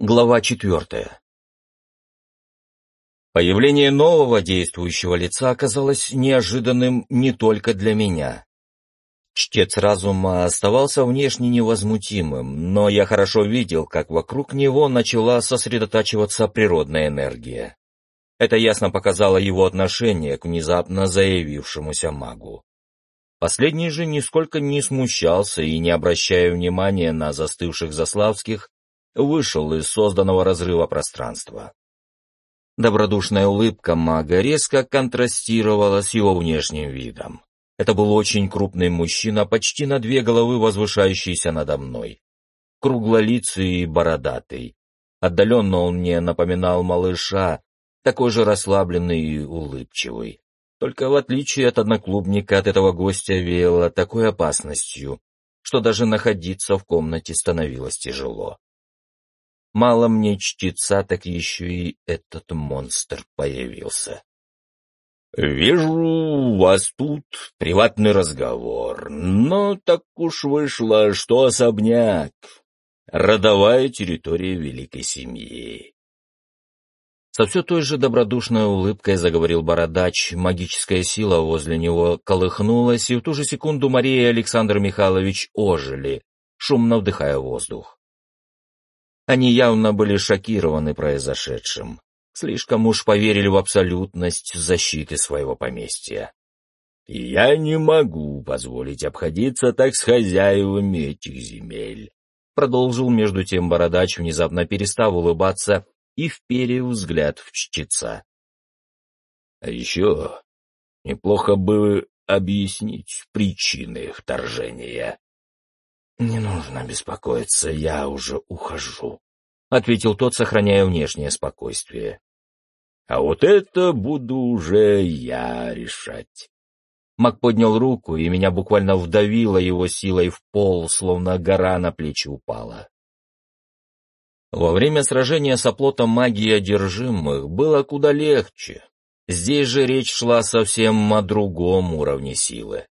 Глава четвертая. Появление нового действующего лица оказалось неожиданным не только для меня. Чтец разума оставался внешне невозмутимым, но я хорошо видел, как вокруг него начала сосредотачиваться природная энергия. Это ясно показало его отношение к внезапно заявившемуся магу. Последний же нисколько не смущался и, не обращая внимания на застывших заславских, вышел из созданного разрыва пространства. Добродушная улыбка мага резко контрастировала с его внешним видом. Это был очень крупный мужчина, почти на две головы возвышающийся надо мной. Круглолицый и бородатый. Отдаленно он мне напоминал малыша, такой же расслабленный и улыбчивый. Только в отличие от одноклубника от этого гостя веяло такой опасностью, что даже находиться в комнате становилось тяжело. Мало мне чтеца, так еще и этот монстр появился. «Вижу, у вас тут приватный разговор, но так уж вышло, что особняк — родовая территория великой семьи». Со все той же добродушной улыбкой заговорил бородач, магическая сила возле него колыхнулась, и в ту же секунду Мария и Александр Михайлович ожили, шумно вдыхая воздух. Они явно были шокированы произошедшим. Слишком уж поверили в абсолютность защиты своего поместья. «Я не могу позволить обходиться так с хозяевами этих земель», продолжил между тем бородач, внезапно перестав улыбаться и вперев взгляд в чтеца. «А еще неплохо бы объяснить причины вторжения». «Не нужно беспокоиться, я уже ухожу», — ответил тот, сохраняя внешнее спокойствие. «А вот это буду уже я решать». Мак поднял руку, и меня буквально вдавило его силой в пол, словно гора на плечи упала. Во время сражения с оплотом магии одержимых было куда легче. Здесь же речь шла совсем о другом уровне силы.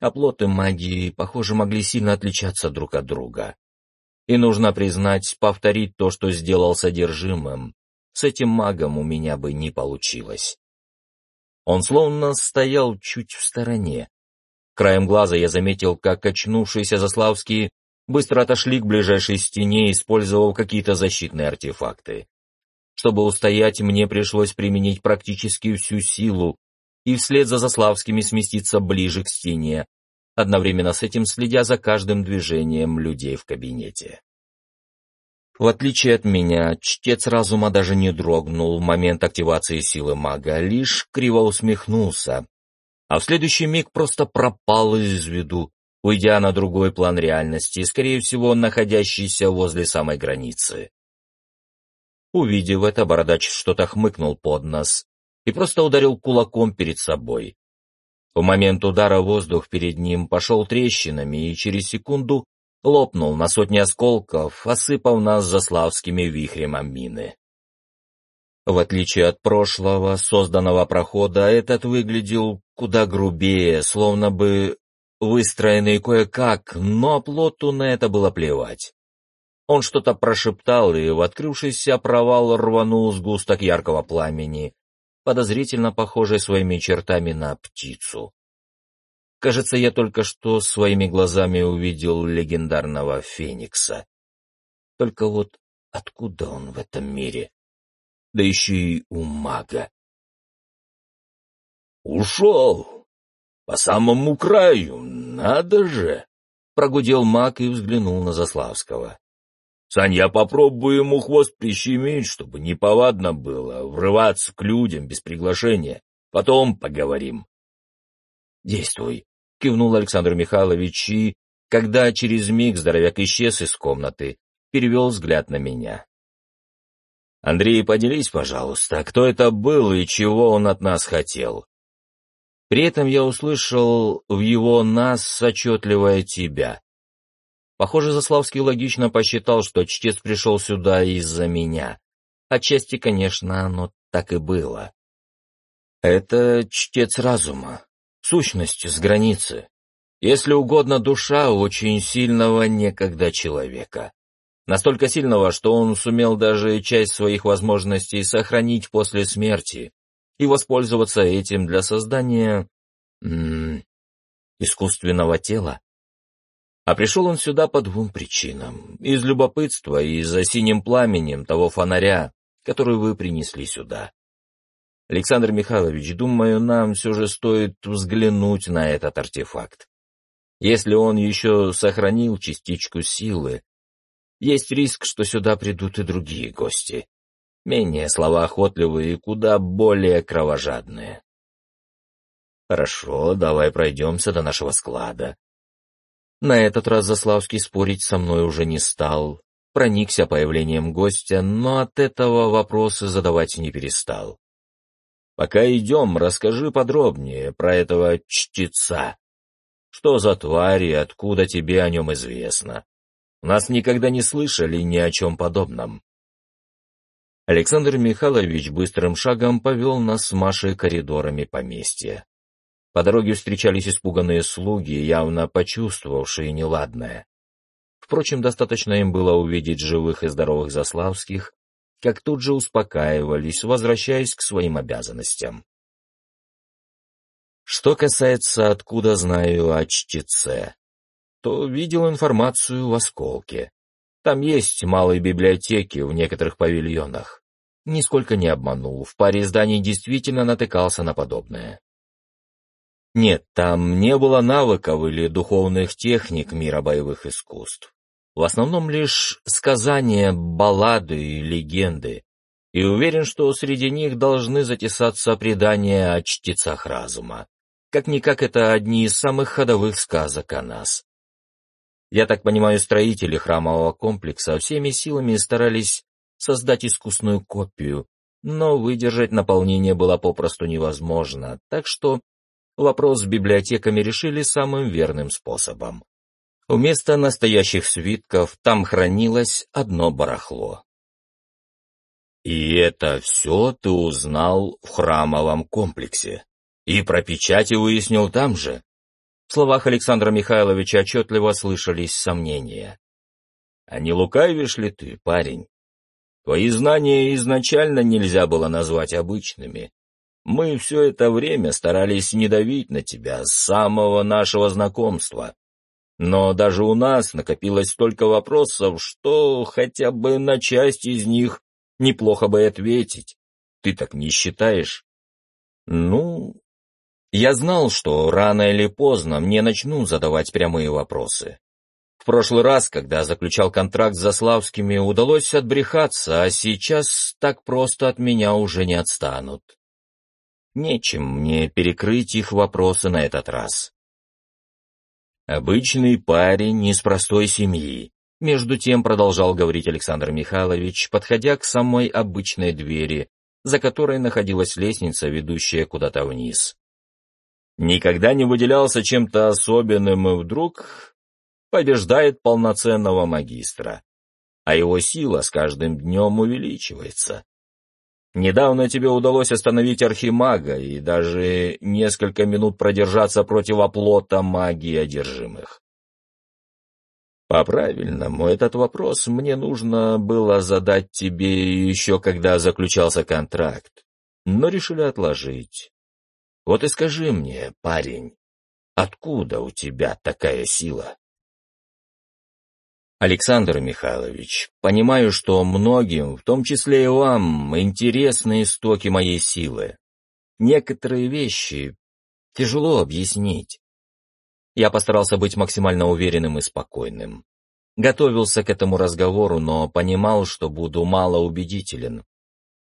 Оплоты магии, похоже, могли сильно отличаться друг от друга. И нужно признать, повторить то, что сделал содержимым, с этим магом у меня бы не получилось. Он словно стоял чуть в стороне. Краем глаза я заметил, как очнувшиеся Заславские быстро отошли к ближайшей стене, использовав какие-то защитные артефакты. Чтобы устоять, мне пришлось применить практически всю силу, и вслед за Заславскими сместиться ближе к стене, одновременно с этим следя за каждым движением людей в кабинете. В отличие от меня, чтец разума даже не дрогнул в момент активации силы мага, лишь криво усмехнулся, а в следующий миг просто пропал из виду, уйдя на другой план реальности, скорее всего, находящийся возле самой границы. Увидев это, бородач что-то хмыкнул под нос, и просто ударил кулаком перед собой. В момент удара воздух перед ним пошел трещинами и через секунду лопнул на сотни осколков, осыпав нас заславскими вихрем амины. В отличие от прошлого, созданного прохода, этот выглядел куда грубее, словно бы выстроенный кое-как, но оплоту на это было плевать. Он что-то прошептал, и в открывшийся провал рванул сгусток яркого пламени, подозрительно похожей своими чертами на птицу. Кажется, я только что своими глазами увидел легендарного Феникса. Только вот откуда он в этом мире? Да еще и у мага. «Ушел! По самому краю! Надо же!» Прогудел маг и взглянул на Заславского. Сань, я попробую ему хвост прищемить, чтобы неповадно было врываться к людям без приглашения. Потом поговорим. Действуй, кивнул Александр Михайлович и, когда через миг здоровяк исчез из комнаты, перевел взгляд на меня. Андрей, поделись, пожалуйста, кто это был и чего он от нас хотел. При этом я услышал в его «нас» отчетливое «тебя». Похоже, Заславский логично посчитал, что чтец пришел сюда из-за меня. Отчасти, конечно, оно так и было. Это чтец разума, сущность с границы. Если угодно, душа очень сильного некогда человека. Настолько сильного, что он сумел даже часть своих возможностей сохранить после смерти и воспользоваться этим для создания... М -м, искусственного тела. А пришел он сюда по двум причинам. Из любопытства и за синим пламенем того фонаря, который вы принесли сюда. Александр Михайлович, думаю, нам все же стоит взглянуть на этот артефакт. Если он еще сохранил частичку силы, есть риск, что сюда придут и другие гости. Менее словоохотливые и куда более кровожадные. Хорошо, давай пройдемся до нашего склада. На этот раз Заславский спорить со мной уже не стал, проникся появлением гостя, но от этого вопросы задавать не перестал. Пока идем, расскажи подробнее про этого чтеца. Что за тварь и откуда тебе о нем известно? Нас никогда не слышали ни о чем подобном. Александр Михайлович быстрым шагом повел нас с Машей коридорами поместья. По дороге встречались испуганные слуги, явно почувствовавшие неладное. Впрочем, достаточно им было увидеть живых и здоровых заславских, как тут же успокаивались, возвращаясь к своим обязанностям. Что касается «откуда знаю о чтеце», то видел информацию в осколке. Там есть малые библиотеки в некоторых павильонах. Нисколько не обманул, в паре изданий действительно натыкался на подобное. Нет, там не было навыков или духовных техник мира боевых искусств. В основном лишь сказания, баллады и легенды. И уверен, что среди них должны затесаться предания о чтецах разума. Как-никак это одни из самых ходовых сказок о нас. Я так понимаю, строители храмового комплекса всеми силами старались создать искусную копию, но выдержать наполнение было попросту невозможно, так что вопрос с библиотеками решили самым верным способом. Вместо настоящих свитков там хранилось одно барахло. «И это все ты узнал в храмовом комплексе? И про печати выяснил там же?» В словах Александра Михайловича отчетливо слышались сомнения. «А не лукавишь ли ты, парень? Твои знания изначально нельзя было назвать обычными. Мы все это время старались не давить на тебя с самого нашего знакомства. Но даже у нас накопилось столько вопросов, что хотя бы на часть из них неплохо бы ответить. Ты так не считаешь? Ну, я знал, что рано или поздно мне начнут задавать прямые вопросы. В прошлый раз, когда заключал контракт с Заславскими, удалось отбрехаться, а сейчас так просто от меня уже не отстанут. Нечем мне перекрыть их вопросы на этот раз. Обычный парень из простой семьи. Между тем продолжал говорить Александр Михайлович, подходя к самой обычной двери, за которой находилась лестница, ведущая куда-то вниз никогда не выделялся чем-то особенным и вдруг побеждает полноценного магистра, а его сила с каждым днем увеличивается. Недавно тебе удалось остановить архимага и даже несколько минут продержаться против оплота магии одержимых. По-правильному, этот вопрос мне нужно было задать тебе еще когда заключался контракт, но решили отложить. Вот и скажи мне, парень, откуда у тебя такая сила? Александр Михайлович, понимаю, что многим, в том числе и вам, интересны истоки моей силы. Некоторые вещи тяжело объяснить. Я постарался быть максимально уверенным и спокойным. Готовился к этому разговору, но понимал, что буду мало убедителен.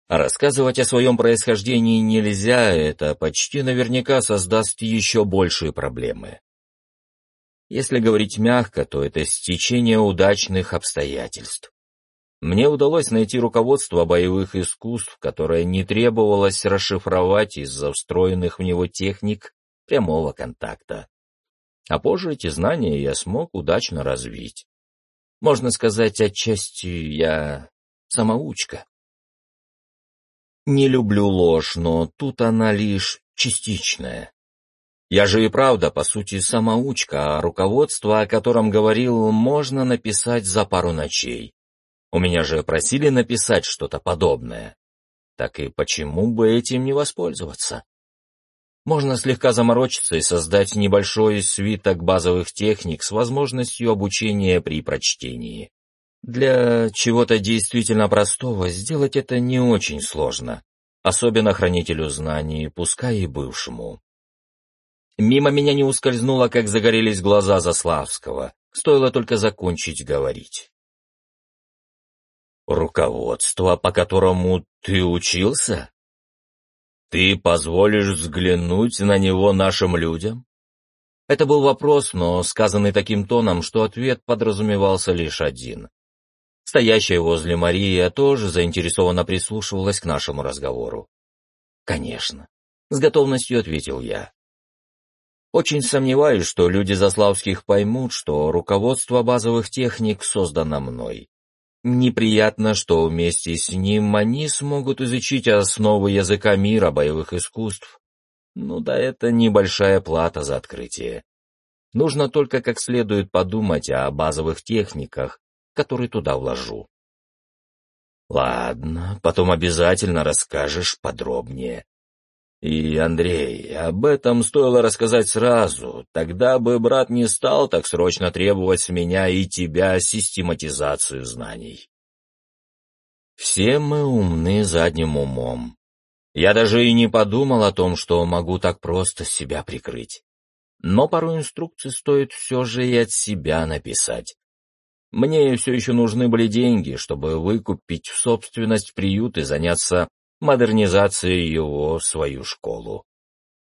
Рассказывать о своем происхождении нельзя, это почти наверняка создаст еще большие проблемы. Если говорить мягко, то это стечение удачных обстоятельств. Мне удалось найти руководство боевых искусств, которое не требовалось расшифровать из-за встроенных в него техник прямого контакта. А позже эти знания я смог удачно развить. Можно сказать, отчасти я самоучка. Не люблю ложь, но тут она лишь частичная. Я же и правда, по сути, самоучка, а руководство, о котором говорил, можно написать за пару ночей. У меня же просили написать что-то подобное. Так и почему бы этим не воспользоваться? Можно слегка заморочиться и создать небольшой свиток базовых техник с возможностью обучения при прочтении. Для чего-то действительно простого сделать это не очень сложно, особенно хранителю знаний, пускай и бывшему. Мимо меня не ускользнуло, как загорелись глаза Заславского, стоило только закончить говорить. «Руководство, по которому ты учился? Ты позволишь взглянуть на него нашим людям?» Это был вопрос, но сказанный таким тоном, что ответ подразумевался лишь один. Стоящая возле Мария тоже заинтересованно прислушивалась к нашему разговору. «Конечно», — с готовностью ответил я. Очень сомневаюсь, что люди Заславских поймут, что руководство базовых техник создано мной. Неприятно, что вместе с ним они смогут изучить основы языка мира боевых искусств. Ну да, это небольшая плата за открытие. Нужно только как следует подумать о базовых техниках, которые туда вложу. Ладно, потом обязательно расскажешь подробнее. И, Андрей, об этом стоило рассказать сразу, тогда бы брат не стал так срочно требовать с меня и тебя систематизацию знаний. Все мы умны задним умом. Я даже и не подумал о том, что могу так просто себя прикрыть. Но пару инструкций стоит все же и от себя написать. Мне все еще нужны были деньги, чтобы выкупить в собственность приют и заняться модернизации его в свою школу.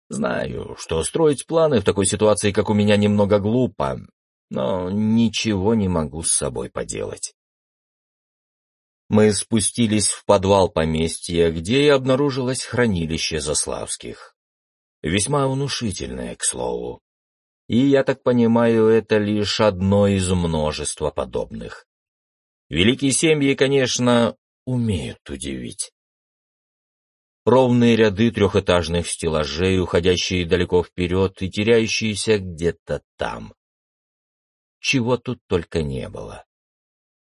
Знаю, что строить планы в такой ситуации, как у меня, немного глупо, но ничего не могу с собой поделать. Мы спустились в подвал поместья, где и обнаружилось хранилище Заславских. Весьма внушительное, к слову. И, я так понимаю, это лишь одно из множества подобных. Великие семьи, конечно, умеют удивить. Ровные ряды трехэтажных стеллажей, уходящие далеко вперед и теряющиеся где-то там. Чего тут только не было.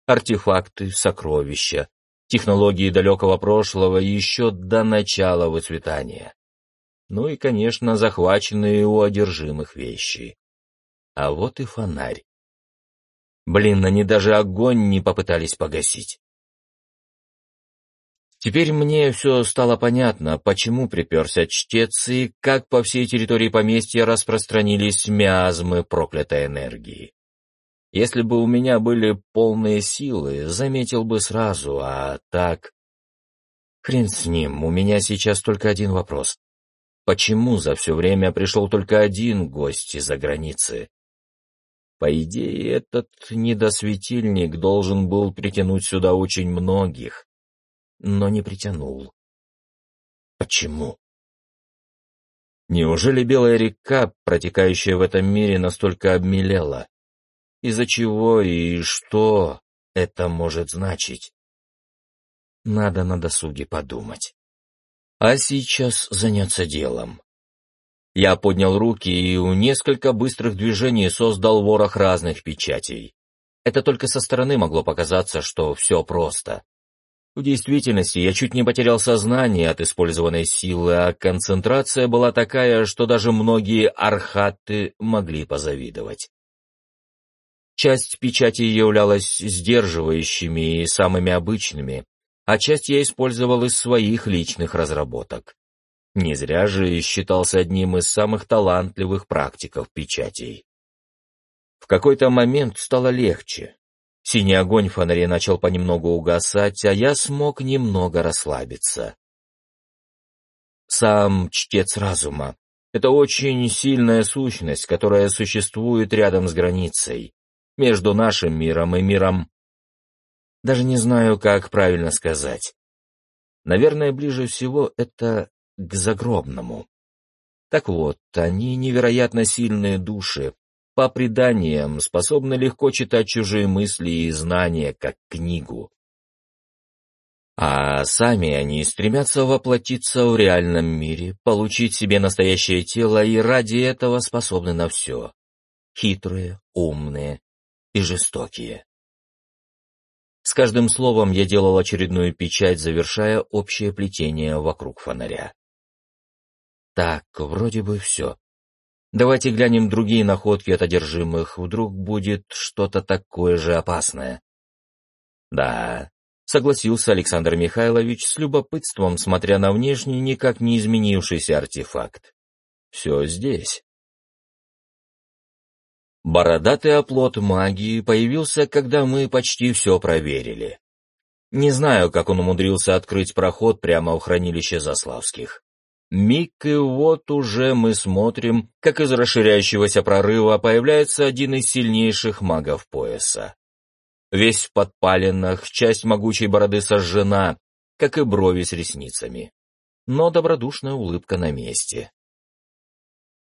Артефакты, сокровища, технологии далекого прошлого еще до начала выцветания. Ну и, конечно, захваченные у одержимых вещи. А вот и фонарь. Блин, они даже огонь не попытались погасить. Теперь мне все стало понятно, почему приперся чтец и как по всей территории поместья распространились миазмы проклятой энергии. Если бы у меня были полные силы, заметил бы сразу, а так... Хрен с ним, у меня сейчас только один вопрос. Почему за все время пришел только один гость из-за границы? По идее, этот недосветильник должен был притянуть сюда очень многих но не притянул. Почему? Неужели Белая река, протекающая в этом мире, настолько обмелела? Из-за чего и что это может значить? Надо на досуге подумать. А сейчас заняться делом. Я поднял руки и у несколько быстрых движений создал ворох разных печатей. Это только со стороны могло показаться, что все просто. В действительности я чуть не потерял сознание от использованной силы, а концентрация была такая, что даже многие архаты могли позавидовать. Часть печати являлась сдерживающими и самыми обычными, а часть я использовал из своих личных разработок. Не зря же считался одним из самых талантливых практиков печатей. В какой-то момент стало легче, Синий огонь в фонаре начал понемногу угасать, а я смог немного расслабиться. Сам чтец разума — это очень сильная сущность, которая существует рядом с границей, между нашим миром и миром... Даже не знаю, как правильно сказать. Наверное, ближе всего это к загробному. Так вот, они невероятно сильные души, по преданиям, способны легко читать чужие мысли и знания, как книгу. А сами они стремятся воплотиться в реальном мире, получить себе настоящее тело и ради этого способны на все. Хитрые, умные и жестокие. С каждым словом я делал очередную печать, завершая общее плетение вокруг фонаря. Так, вроде бы все. Давайте глянем другие находки от одержимых, вдруг будет что-то такое же опасное. Да, согласился Александр Михайлович с любопытством, смотря на внешний, никак не изменившийся артефакт. Все здесь. Бородатый оплот магии появился, когда мы почти все проверили. Не знаю, как он умудрился открыть проход прямо у хранилища Заславских. Миг, и вот уже мы смотрим, как из расширяющегося прорыва появляется один из сильнейших магов пояса. Весь в подпалинах, часть могучей бороды сожжена, как и брови с ресницами. Но добродушная улыбка на месте.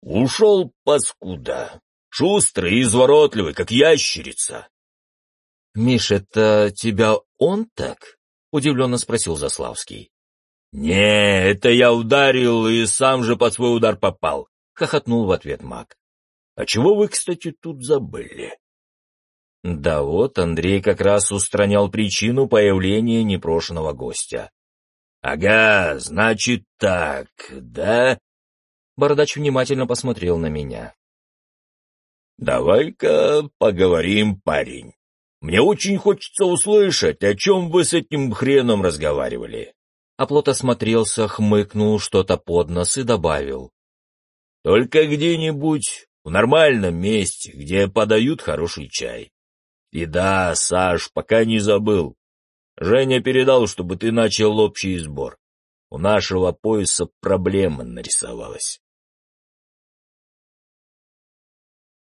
«Ушел, паскуда! Шустрый и изворотливый, как ящерица!» «Миш, это тебя он так?» — удивленно спросил Заславский. «Не, это я ударил и сам же под свой удар попал», — хохотнул в ответ маг. «А чего вы, кстати, тут забыли?» Да вот, Андрей как раз устранял причину появления непрошенного гостя. «Ага, значит так, да?» Бородач внимательно посмотрел на меня. «Давай-ка поговорим, парень. Мне очень хочется услышать, о чем вы с этим хреном разговаривали. Оплот осмотрелся, хмыкнул что-то под нос и добавил. «Только где-нибудь в нормальном месте, где подают хороший чай. И да, Саш, пока не забыл. Женя передал, чтобы ты начал общий сбор. У нашего пояса проблема нарисовалась».